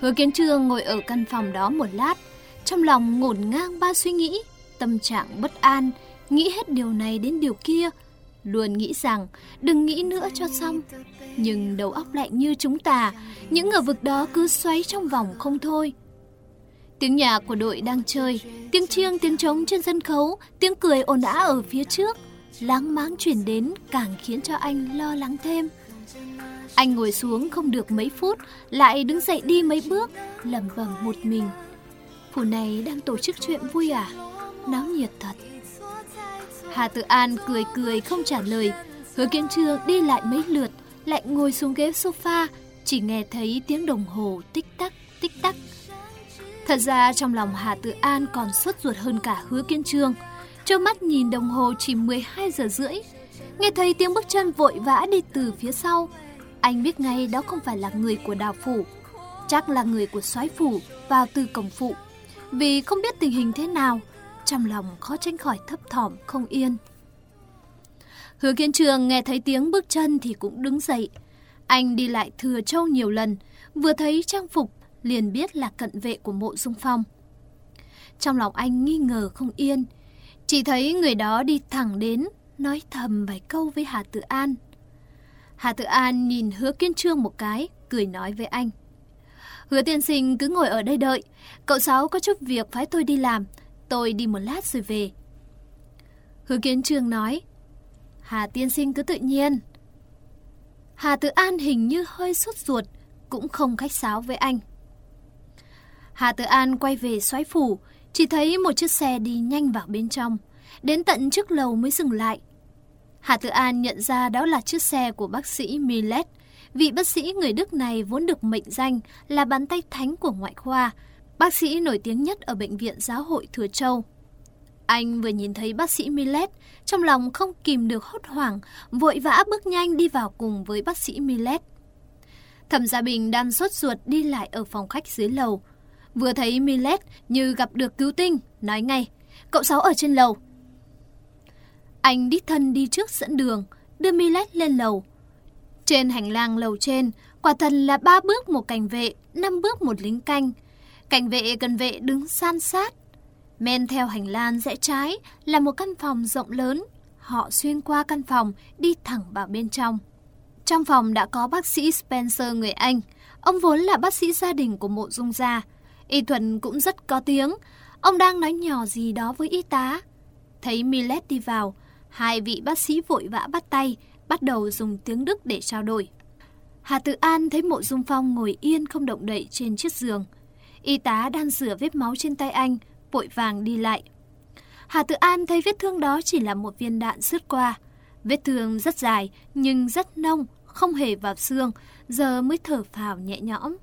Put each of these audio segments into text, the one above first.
Hứa Kiến Trương ngồi ở căn phòng đó một lát, trong lòng ngổn ngang ba suy nghĩ, tâm trạng bất an, nghĩ hết điều này đến điều kia, luôn nghĩ rằng đừng nghĩ nữa cho xong. Nhưng đầu óc lạnh như chúng ta, những ngờ vực đó cứ xoáy trong vòng không thôi. Tiếng nhạc của đội đang chơi, tiếng chiêng, tiếng trống trên sân khấu, tiếng cười ồn ào ở phía trước, láng máng chuyển đến càng khiến cho anh lo lắng thêm. Anh ngồi xuống không được mấy phút, lại đứng dậy đi mấy bước, lẩm bẩm một mình. Phủ này đang tổ chức chuyện vui à? Náo nhiệt thật. Hà Tự An cười cười không trả lời. Hứa Kiến Trương đi lại mấy lượt, lại ngồi xuống ghế sofa, chỉ nghe thấy tiếng đồng hồ tích tắc, tích tắc. Thật ra trong lòng Hà Tự An còn sốt ruột hơn cả Hứa Kiến Trương. cho mắt nhìn đồng hồ chỉ 12 giờ rưỡi. Nghe thấy tiếng bước chân vội vã đi từ phía sau. Anh biết ngay đó không phải là người của đào phủ. Chắc là người của soái phủ vào từ cổng phụ. Vì không biết tình hình thế nào, trong lòng khó tránh khỏi thấp thỏm không yên. Hứa Kiến Trường nghe thấy tiếng bước chân thì cũng đứng dậy. Anh đi lại thừa châu nhiều lần, vừa thấy trang phục liền biết là cận vệ của mộ dung phong. Trong lòng anh nghi ngờ không yên, chỉ thấy người đó đi thẳng đến, nói thầm vài câu với Hà Tử An. Hà Tự An nhìn hứa kiên trương một cái, cười nói với anh. Hứa tiên sinh cứ ngồi ở đây đợi, cậu Sáu có chút việc phải tôi đi làm, tôi đi một lát rồi về. Hứa kiến trương nói, Hà tiên sinh cứ tự nhiên. Hà Tự An hình như hơi sốt ruột, cũng không khách sáo với anh. Hà Tự An quay về xoáy phủ, chỉ thấy một chiếc xe đi nhanh vào bên trong. Đến tận trước lầu mới dừng lại. Hà Tự An nhận ra đó là chiếc xe của bác sĩ Millet. Vị bác sĩ người Đức này vốn được mệnh danh là bàn tay thánh của ngoại khoa, bác sĩ nổi tiếng nhất ở Bệnh viện Giáo hội Thừa Châu. Anh vừa nhìn thấy bác sĩ Millet, trong lòng không kìm được hốt hoảng, vội vã bước nhanh đi vào cùng với bác sĩ Millet. Thẩm Gia Bình đang sốt ruột đi lại ở phòng khách dưới lầu. Vừa thấy Millet như gặp được cứu tinh, nói ngay, cậu Sáu ở trên lầu. Anh đích thân đi trước dẫn đường, đưa Millet lên lầu. Trên hành lang lầu trên, quả thật là ba bước một cảnh vệ, năm bước một lính canh. Cảnh vệ cần vệ đứng san sát. Men theo hành lang rẽ trái là một căn phòng rộng lớn. Họ xuyên qua căn phòng, đi thẳng vào bên trong. Trong phòng đã có bác sĩ Spencer người Anh. Ông vốn là bác sĩ gia đình của mộ dung gia. Y Thuần cũng rất có tiếng. Ông đang nói nhỏ gì đó với y tá. Thấy Millet đi vào, hai vị bác sĩ vội vã bắt tay, bắt đầu dùng tiếng Đức để trao đổi. Hà Tự An thấy mộ dung phong ngồi yên không động đậy trên chiếc giường. Y tá đang rửa vết máu trên tay anh, vội vàng đi lại. Hà Tự An thấy vết thương đó chỉ là một viên đạn sứt qua. Vết thương rất dài nhưng rất nông, không hề vào xương, giờ mới thở phào nhẹ nhõm.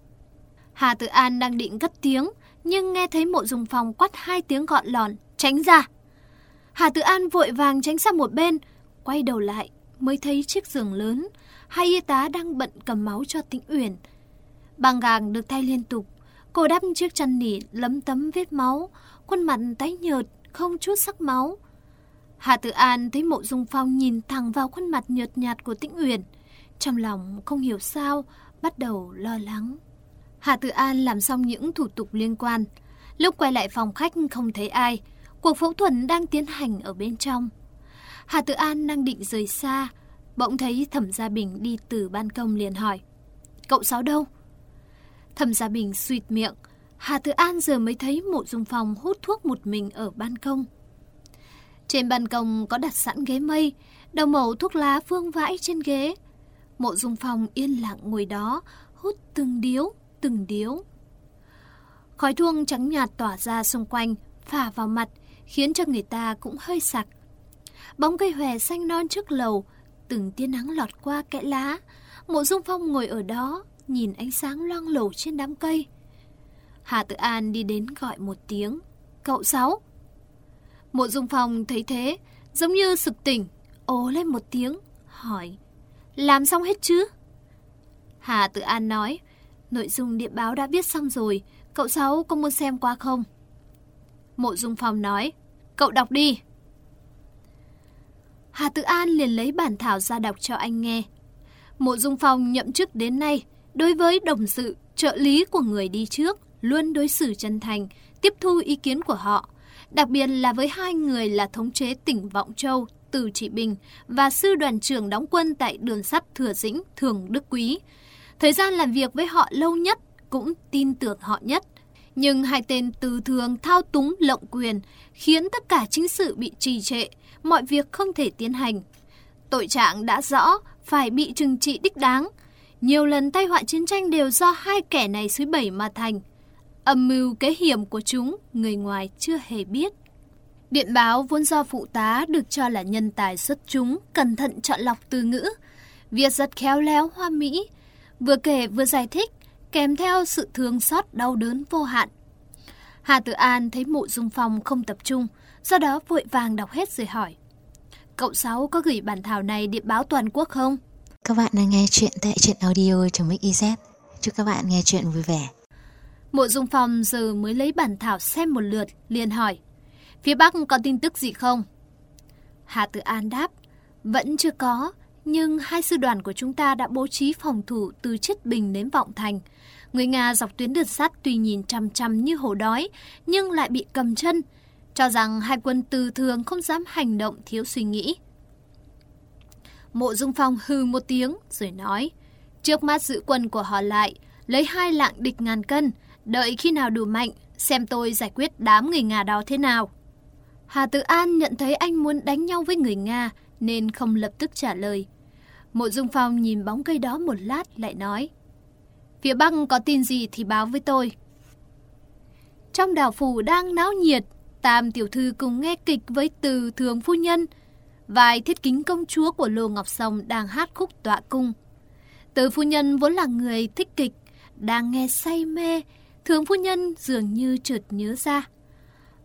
Hà Tự An đang định cất tiếng, nhưng nghe thấy mộ dùng phòng quát hai tiếng gọn lòn, tránh ra. Hà Tự An vội vàng tránh sang một bên, quay đầu lại, mới thấy chiếc giường lớn, hai y tá đang bận cầm máu cho Tĩnh Uyển. Bàng gàng được thay liên tục, cô đắp chiếc chăn nỉ lấm tấm vết máu, khuôn mặt tái nhợt, không chút sắc máu. Hà Tự An thấy mộ dung phong nhìn thẳng vào khuôn mặt nhợt nhạt của Tĩnh Uyển. Trong lòng không hiểu sao, bắt đầu lo lắng. Hà Tự An làm xong những thủ tục liên quan. Lúc quay lại phòng khách không thấy ai. Cuộc phẫu thuật đang tiến hành ở bên trong. Hà Tự An đang định rời xa. Bỗng thấy Thẩm Gia Bình đi từ ban công liền hỏi. Cậu Sáu đâu? Thẩm Gia Bình suyệt miệng. Hà Tự An giờ mới thấy mộ dung phòng hút thuốc một mình ở ban công. Trên ban công có đặt sẵn ghế mây, đầu mẩu thuốc lá phương vãi trên ghế. Mộ dung phòng yên lặng ngồi đó, hút từng điếu, từng điếu. Khói thuốc trắng nhạt tỏa ra xung quanh, phả vào mặt, khiến cho người ta cũng hơi sặc. Bóng cây hòe xanh non trước lầu, từng tia nắng lọt qua kẽ lá. Mộ Dung Phong ngồi ở đó, nhìn ánh sáng loang lổ trên đám cây. Hà Tự An đi đến gọi một tiếng, cậu Sáu. Mộ Dung Phong thấy thế, giống như sực tỉnh, ồ lên một tiếng, hỏi, làm xong hết chứ? Hà Tự An nói, Nội dung điện báo đã viết xong rồi, cậu Sáu có muốn xem qua không? Mộ Dung Phong nói, cậu đọc đi. Hà Tự An liền lấy bản thảo ra đọc cho anh nghe. Mộ Dung Phong nhậm chức đến nay, đối với đồng sự, trợ lý của người đi trước, luôn đối xử chân thành, tiếp thu ý kiến của họ. Đặc biệt là với hai người là thống chế tỉnh Vọng Châu, Từ Trị Bình và sư đoàn trưởng đóng quân tại đường sắt Thừa Dĩnh, Thường Đức Quý. Thời gian làm việc với họ lâu nhất, cũng tin tưởng họ nhất. Nhưng hai tên từ thường thao túng lộng quyền, khiến tất cả chính sự bị trì trệ, mọi việc không thể tiến hành. Tội trạng đã rõ, phải bị trừng trị đích đáng. Nhiều lần tai họa chiến tranh đều do hai kẻ này suối bẩy mà thành. Âm mưu kế hiểm của chúng, người ngoài chưa hề biết. Điện báo vốn do phụ tá được cho là nhân tài xuất chúng, cẩn thận chọn lọc từ ngữ. Việc rất khéo léo hoa mỹ, vừa kể vừa giải thích, kèm theo sự thương xót đau đớn vô hạn. Hà Tử An thấy mụ dung phong không tập trung, do đó vội vàng đọc hết rồi hỏi. Cậu Sáu có gửi bản thảo này điện báo toàn quốc không? Các bạn đang nghe chuyện tại truyện audio.mix.iz. Chúc các bạn nghe chuyện vui vẻ. Mộ Dung Phong giờ mới lấy bản thảo xem một lượt, liền hỏi. Phía Bắc có tin tức gì không? Hà Tử An đáp. Vẫn chưa có, nhưng hai sư đoàn của chúng ta đã bố trí phòng thủ từ Chiết Bình đến Vọng Thành. Người Nga dọc tuyến đường sắt tuy nhìn chằm chằm như hổ đói, nhưng lại bị cầm chân, cho rằng hai quân từ thường không dám hành động thiếu suy nghĩ. Mộ Dung Phong hư một tiếng rồi nói, trước mắt giữ quân của họ lại, lấy hai lạng địch ngàn cân, đợi khi nào đủ mạnh, xem tôi giải quyết đám người Nga đó thế nào. Hà Tử An nhận thấy anh muốn đánh nhau với người Nga, nên không lập tức trả lời. Mộ Dung Phong nhìn bóng cây đó một lát lại nói, Phía Bắc có tin gì thì báo với tôi. Trong đảo phủ đang náo nhiệt, Tam tiểu thư cùng nghe kịch với từ thường phu nhân. Vài thiết kính công chúa của Lô Ngọc Sông đang hát khúc tọa cung. Từ phu nhân vốn là người thích kịch, đang nghe say mê, thường phu nhân dường như chợt nhớ ra.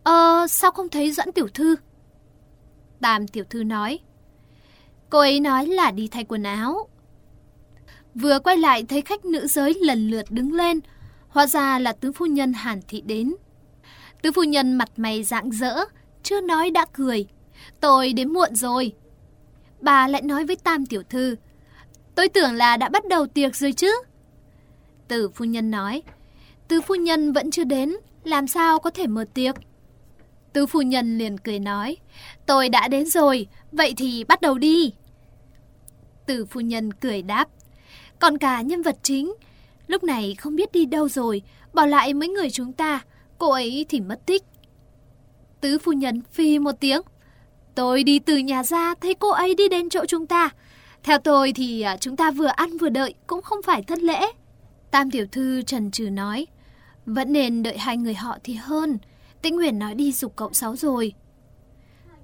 Ờ, sao không thấy Doãn tiểu thư? Tam tiểu thư nói. Cô ấy nói là đi thay quần áo. Vừa quay lại thấy khách nữ giới lần lượt đứng lên, hóa ra là tứ phu nhân Hàn Thị đến. Tứ phu nhân mặt mày rạng rỡ, chưa nói đã cười. Tôi đến muộn rồi. Bà lại nói với Tam tiểu thư. Tôi tưởng là đã bắt đầu tiệc rồi chứ. Tử phu nhân nói. Tứ phu nhân vẫn chưa đến, làm sao có thể mở tiệc? Tứ phu nhân liền cười nói. Tôi đã đến rồi, vậy thì bắt đầu đi. Tử phu nhân cười đáp. Còn cả nhân vật chính, lúc này không biết đi đâu rồi, bỏ lại mấy người chúng ta cô ấy thì mất tích. Tứ phu nhân phi một tiếng. Tôi đi từ nhà ra thấy cô ấy đi đến chỗ chúng ta. Theo tôi thì à, chúng ta vừa ăn vừa đợi cũng không phải thất lễ. Tam tiểu thư trần trừ nói. Vẫn nên đợi hai người họ thì hơn. Tĩnh Nguyễn nói đi dục cậu sáu rồi.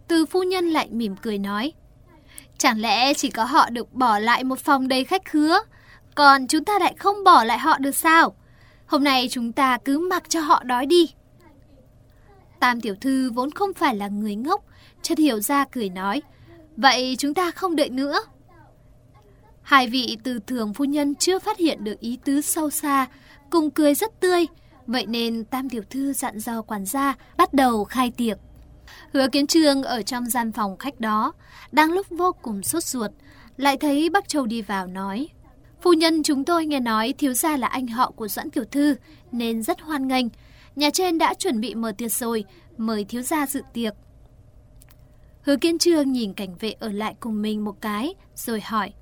Từ phu nhân lại mỉm cười nói. Chẳng lẽ chỉ có họ được bỏ lại một phòng đầy khách khứa, còn chúng ta lại không bỏ lại họ được sao? Hôm nay chúng ta cứ mặc cho họ đói đi. Tam tiểu thư vốn không phải là người ngốc, chợt hiểu ra cười nói. Vậy chúng ta không đợi nữa. Hai vị từ thường phu nhân chưa phát hiện được ý tứ sâu xa, cùng cười rất tươi. Vậy nên Tam tiểu thư dặn dò quản gia bắt đầu khai tiệc. Hứa kiến trương ở trong gian phòng khách đó, đang lúc vô cùng sốt ruột, lại thấy bác Châu đi vào nói. Phu nhân chúng tôi nghe nói thiếu gia là anh họ của Doãn Tiểu Thư nên rất hoan nghênh. Nhà trên đã chuẩn bị mở tiệc rồi, mời thiếu gia dự tiệc. Hứa Kiên Trương nhìn cảnh vệ ở lại cùng mình một cái, rồi hỏi.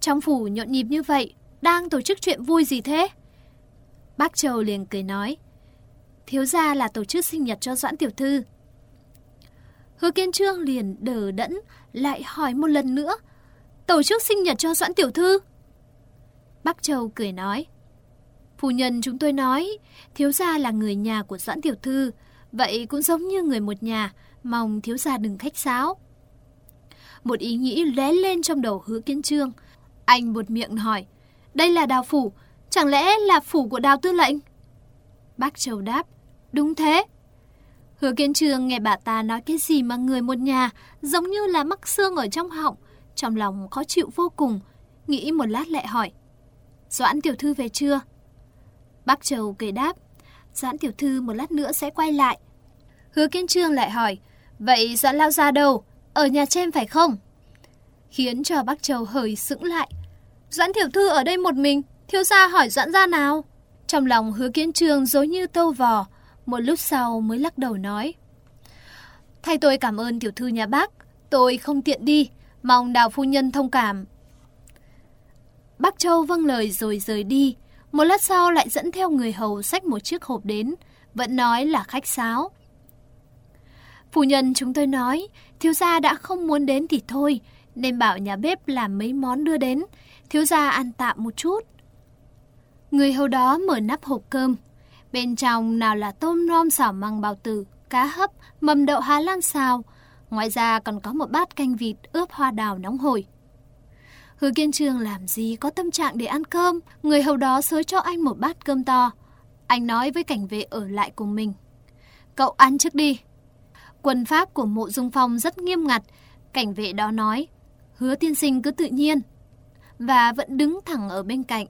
Trong phủ nhộn nhịp như vậy, đang tổ chức chuyện vui gì thế? Bác Châu liền cười nói. Thiếu gia là tổ chức sinh nhật cho Doãn Tiểu Thư. Hứa Kiên Trương liền đờ đẫn, lại hỏi một lần nữa. Tổ chức sinh nhật cho Doãn Tiểu Thư? Bắc Châu cười nói. Phu nhân chúng tôi nói, thiếu gia là người nhà của Doãn Tiểu Thư, vậy cũng giống như người một nhà, mong thiếu gia đừng khách sáo. Một ý nghĩ lóe lên trong đầu hứa kiến trương. Anh một miệng hỏi, đây là đào phủ, chẳng lẽ là phủ của đào tư lệnh? Bác Châu đáp, đúng thế. Hứa kiến trương nghe bà ta nói cái gì mà người một nhà, giống như là mắc xương ở trong họng, trong lòng khó chịu vô cùng, nghĩ một lát lại hỏi. Doãn tiểu thư về chưa? Bác Châu kể đáp. Doãn tiểu thư một lát nữa sẽ quay lại. Hứa Kiên Trương lại hỏi. Vậy Doãn lao ra đâu? Ở nhà trên phải không? Khiến cho bác Châu hơi sững lại. Doãn tiểu thư ở đây một mình. Thiếu gia hỏi Doãn ra nào? Trong lòng hứa kiến Trương dối như tâu vò, một lúc sau mới lắc đầu nói. Thay tôi cảm ơn tiểu thư nhà bác, tôi không tiện đi, mong đào phu nhân thông cảm. Bác Châu vâng lời rồi rời đi, một lát sau lại dẫn theo người hầu xách một chiếc hộp đến, vẫn nói là khách sáo. Phu nhân chúng tôi nói, thiếu gia đã không muốn đến thì thôi, nên bảo nhà bếp làm mấy món đưa đến, thiếu gia ăn tạm một chút. Người hầu đó mở nắp hộp cơm, bên trong nào là tôm rom xào măng bào tử, cá hấp, mầm đậu Hà Lan xào, ngoài ra còn có một bát canh vịt ướp hoa đào nóng hổi. Hứa Kiên trường làm gì có tâm trạng để ăn cơm, người hầu đó xới cho anh một bát cơm to. Anh nói với cảnh vệ ở lại cùng mình. Cậu ăn trước đi. Quân pháp của mộ dung phong rất nghiêm ngặt, cảnh vệ đó nói. Hứa tiên sinh cứ tự nhiên. Và vẫn đứng thẳng ở bên cạnh.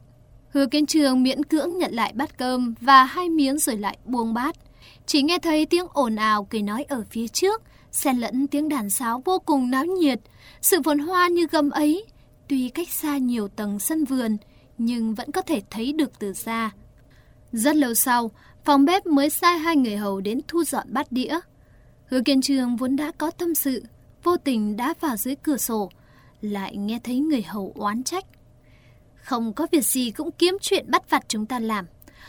Hứa Kiên Trường miễn cưỡng nhận lại bát cơm và hai miếng rồi lại buông bát. Chỉ nghe thấy tiếng ồn ào cười nói ở phía trước, xen lẫn tiếng đàn sáo vô cùng náo nhiệt. Sự phồn hoa như gầm ấy, tuy cách xa nhiều tầng sân vườn, nhưng vẫn có thể thấy được từ xa. Rất lâu sau, phòng bếp mới sai hai người hầu đến thu dọn bát đĩa. Hứa Kiên Trường vốn đã có tâm sự, vô tình đã vào dưới cửa sổ, lại nghe thấy người hầu oán trách. Không có việc gì cũng kiếm chuyện bắt vặt chúng ta làm.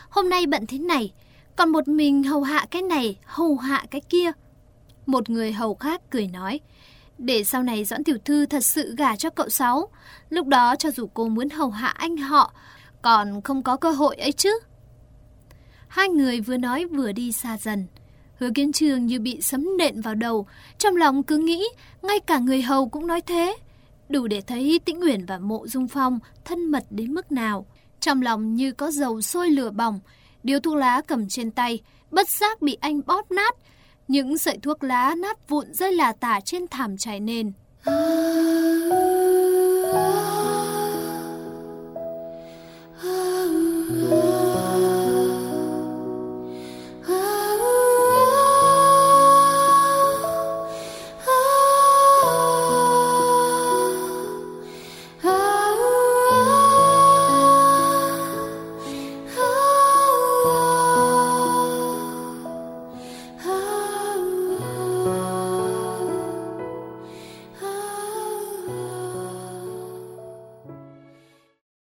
Hôm nay bận thế này, còn một mình hầu hạ cái này, hầu hạ cái kia. Một người hầu khác cười nói, để sau này Doãn Tiểu Thư thật sự gả cho cậu Sáu. Lúc đó cho dù cô muốn hầu hạ anh họ, còn không có cơ hội ấy chứ. Hai người vừa nói vừa đi xa dần. Hứa kiến trường như bị sấm nện vào đầu, trong lòng cứ nghĩ, ngay cả người hầu cũng nói thế. Đủ để thấy Tĩnh Uyển và Mộ Dung Phong thân mật đến mức nào. Trong lòng như có dầu sôi lửa bỏng, điếu thuốc lá cầm trên tay, bất giác bị anh bóp nát. Những sợi thuốc lá nát vụn rơi là tả trên thảm trải nền. À.